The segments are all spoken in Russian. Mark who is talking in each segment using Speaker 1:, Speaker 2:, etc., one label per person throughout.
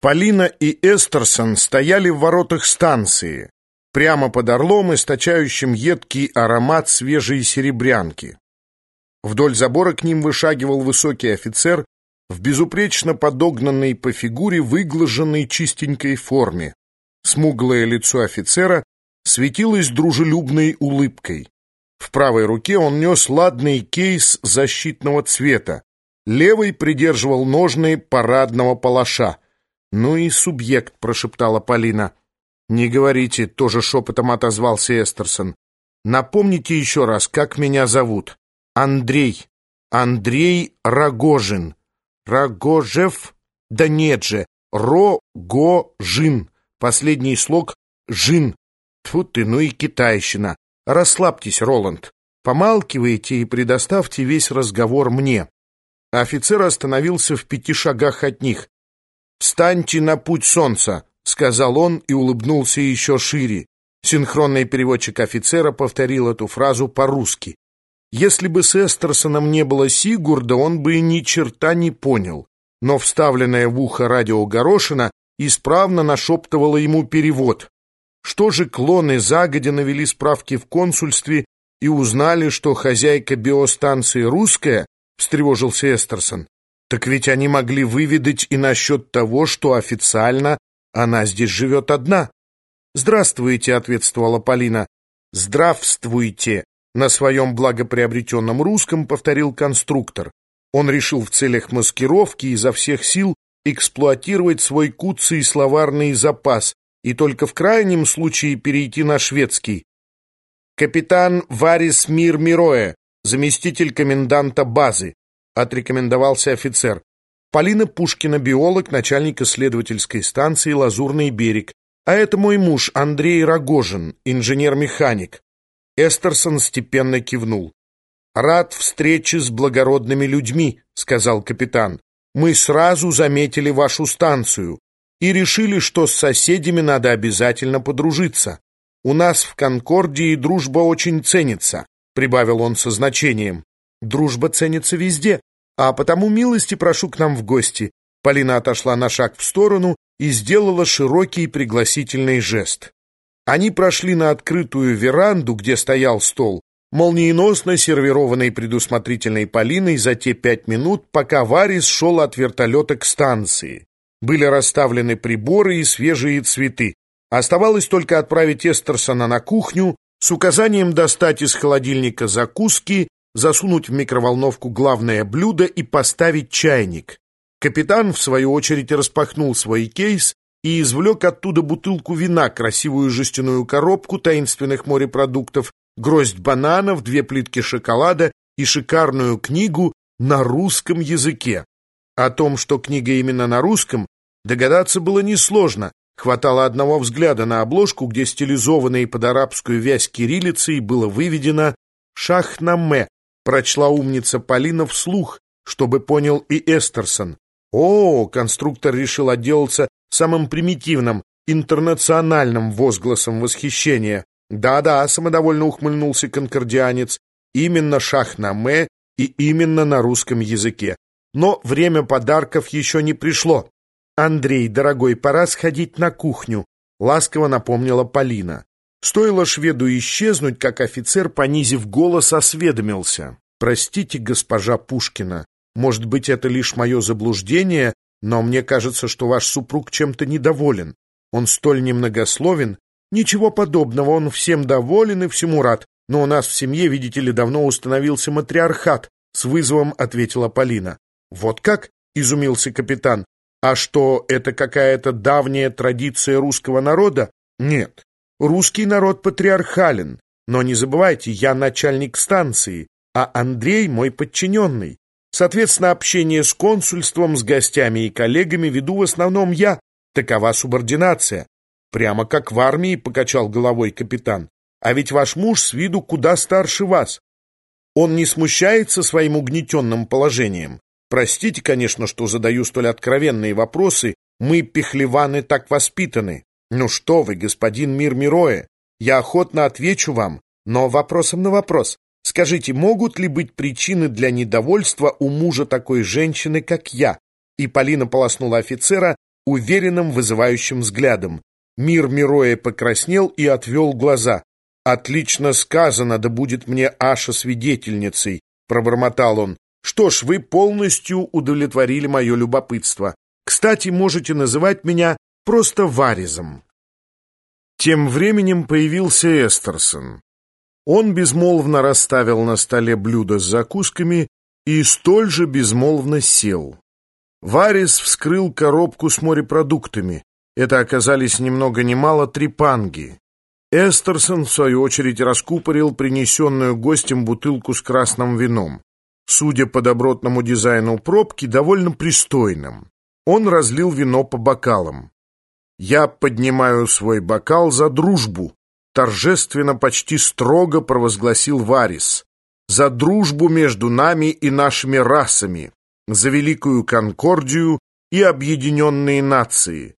Speaker 1: Полина и Эстерсон стояли в воротах станции, прямо под орлом, источающим едкий аромат свежей серебрянки. Вдоль забора к ним вышагивал высокий офицер в безупречно подогнанной по фигуре выглаженной чистенькой форме. Смуглое лицо офицера светилось дружелюбной улыбкой. В правой руке он нес ладный кейс защитного цвета, левой придерживал ножны парадного палаша — «Ну и субъект», — прошептала Полина. «Не говорите», — тоже шепотом отозвался Эстерсон. «Напомните еще раз, как меня зовут?» «Андрей. Андрей Рогожин. Рогожев? Да нет же. Рогожин. Последний слог — жин. Тьфу ты, ну и китайщина. Расслабьтесь, Роланд. Помалкивайте и предоставьте весь разговор мне». Офицер остановился в пяти шагах от них. «Встаньте на путь солнца», — сказал он и улыбнулся еще шире. Синхронный переводчик офицера повторил эту фразу по-русски. Если бы с Эстерсоном не было Сигурда, он бы ни черта не понял. Но вставленное в ухо радио Горошина исправно нашептывало ему перевод. Что же клоны загодя навели справки в консульстве и узнали, что хозяйка биостанции русская, встревожился Эстерсон. Так ведь они могли выведать и насчет того, что официально она здесь живет одна. «Здравствуйте», — ответствовала Полина. «Здравствуйте», — на своем благоприобретенном русском повторил конструктор. Он решил в целях маскировки изо всех сил эксплуатировать свой куцый словарный запас и только в крайнем случае перейти на шведский. «Капитан Варис Мир Мироя, заместитель коменданта базы отрекомендовался офицер. Полина Пушкина, биолог, начальник исследовательской станции «Лазурный берег». А это мой муж Андрей Рогожин, инженер-механик. Эстерсон степенно кивнул. «Рад встрече с благородными людьми», — сказал капитан. «Мы сразу заметили вашу станцию и решили, что с соседями надо обязательно подружиться. У нас в Конкордии дружба очень ценится», — прибавил он со значением. «Дружба ценится везде», а потому милости прошу к нам в гости». Полина отошла на шаг в сторону и сделала широкий пригласительный жест. Они прошли на открытую веранду, где стоял стол, молниеносно сервированный предусмотрительной Полиной за те пять минут, пока Варис шел от вертолета к станции. Были расставлены приборы и свежие цветы. Оставалось только отправить Эстерсона на кухню с указанием достать из холодильника закуски засунуть в микроволновку главное блюдо и поставить чайник. Капитан, в свою очередь, распахнул свой кейс и извлек оттуда бутылку вина, красивую жестяную коробку таинственных морепродуктов, гроздь бананов, две плитки шоколада и шикарную книгу на русском языке. О том, что книга именно на русском, догадаться было несложно. Хватало одного взгляда на обложку, где стилизованной под арабскую вязь кириллицей было выведено «Шахнаме», прочла умница Полина вслух, чтобы понял и Эстерсон. О, конструктор решил отделаться самым примитивным, интернациональным возгласом восхищения. Да-да, самодовольно ухмыльнулся конкордианец, именно шахнаме и именно на русском языке. Но время подарков еще не пришло. «Андрей, дорогой, пора сходить на кухню», — ласково напомнила Полина. Стоило шведу исчезнуть, как офицер, понизив голос, осведомился. «Простите, госпожа Пушкина, может быть, это лишь мое заблуждение, но мне кажется, что ваш супруг чем-то недоволен. Он столь немногословен. Ничего подобного, он всем доволен и всему рад. Но у нас в семье, видите ли, давно установился матриархат», — с вызовом ответила Полина. «Вот как?» — изумился капитан. «А что, это какая-то давняя традиция русского народа?» «Нет, Русский народ патриархален, но не забывайте, я начальник станции, а Андрей мой подчиненный. Соответственно, общение с консульством, с гостями и коллегами веду в основном я. Такова субординация. Прямо как в армии, покачал головой капитан. А ведь ваш муж с виду куда старше вас. Он не смущается своим угнетенным положением. Простите, конечно, что задаю столь откровенные вопросы. Мы, пехлеваны, так воспитаны. «Ну что вы, господин Мир Мироя, я охотно отвечу вам, но вопросом на вопрос. Скажите, могут ли быть причины для недовольства у мужа такой женщины, как я?» И Полина полоснула офицера уверенным, вызывающим взглядом. Мир Мироя покраснел и отвел глаза. «Отлично сказано, да будет мне Аша свидетельницей», — пробормотал он. «Что ж, вы полностью удовлетворили мое любопытство. Кстати, можете называть меня просто Варизом». Тем временем появился Эстерсон. Он безмолвно расставил на столе блюдо с закусками и столь же безмолвно сел. Варис вскрыл коробку с морепродуктами. Это оказались ни много ни мало трепанги. Эстерсон, в свою очередь, раскупорил принесенную гостем бутылку с красным вином. Судя по добротному дизайну пробки, довольно пристойным. Он разлил вино по бокалам. «Я поднимаю свой бокал за дружбу», торжественно, почти строго провозгласил Варис. «За дружбу между нами и нашими расами, за великую Конкордию и объединенные нации».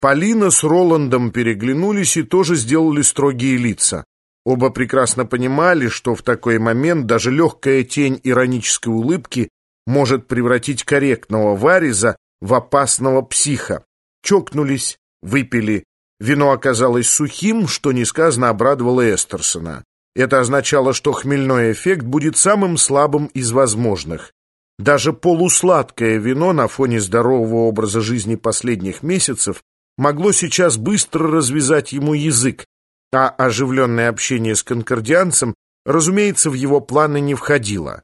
Speaker 1: Полина с Роландом переглянулись и тоже сделали строгие лица. Оба прекрасно понимали, что в такой момент даже легкая тень иронической улыбки может превратить корректного Вариза в опасного психа. Чокнулись, Выпили. Вино оказалось сухим, что несказанно обрадовало Эстерсона. Это означало, что хмельной эффект будет самым слабым из возможных. Даже полусладкое вино на фоне здорового образа жизни последних месяцев могло сейчас быстро развязать ему язык, а оживленное общение с конкордианцем, разумеется, в его планы не входило.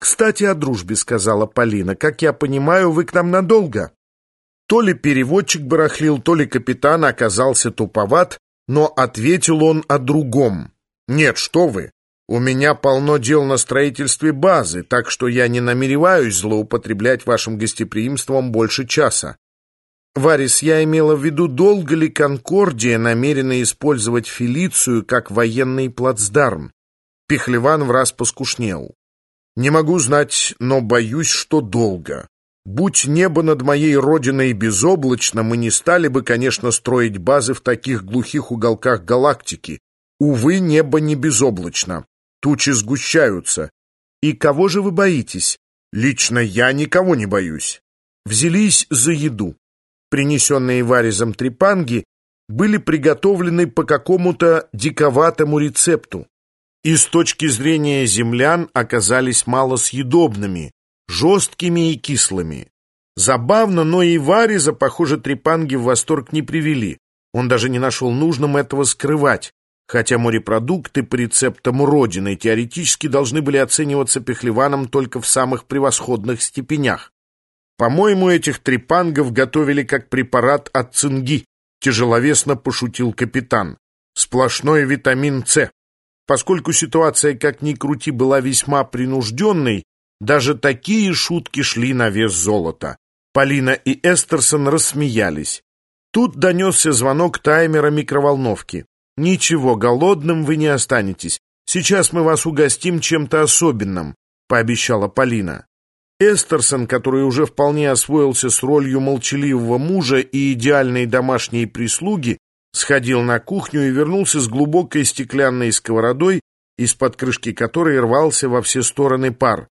Speaker 1: «Кстати, о дружбе», — сказала Полина. «Как я понимаю, вы к нам надолго?» То ли переводчик барахлил, то ли капитан оказался туповат, но ответил он о другом. «Нет, что вы, у меня полно дел на строительстве базы, так что я не намереваюсь злоупотреблять вашим гостеприимством больше часа. Варис, я имела в виду, долго ли Конкордия намерена использовать Фелицию как военный плацдарм? Пехлеван в раз поскушнел. Не могу знать, но боюсь, что долго. Будь небо над моей родиной безоблачно, мы не стали бы, конечно, строить базы в таких глухих уголках галактики. Увы, небо не безоблачно. Тучи сгущаются. И кого же вы боитесь? Лично я никого не боюсь. Взялись за еду. Принесенные варизом трепанги были приготовлены по какому-то диковатому рецепту. И с точки зрения землян оказались малосъедобными, жесткими и кислыми. Забавно, но и Вариза, похоже, трепанги в восторг не привели. Он даже не нашел нужным этого скрывать, хотя морепродукты по рецептам Родины теоретически должны были оцениваться Пехлеваном только в самых превосходных степенях. По-моему, этих трепангов готовили как препарат от цинги, тяжеловесно пошутил капитан. Сплошной витамин С. Поскольку ситуация, как ни крути, была весьма принужденной, даже такие шутки шли на вес золота. Полина и Эстерсон рассмеялись. Тут донесся звонок таймера микроволновки. «Ничего, голодным вы не останетесь. Сейчас мы вас угостим чем-то особенным», — пообещала Полина. Эстерсон, который уже вполне освоился с ролью молчаливого мужа и идеальной домашней прислуги, сходил на кухню и вернулся с глубокой стеклянной сковородой, из-под крышки которой рвался во все стороны пар.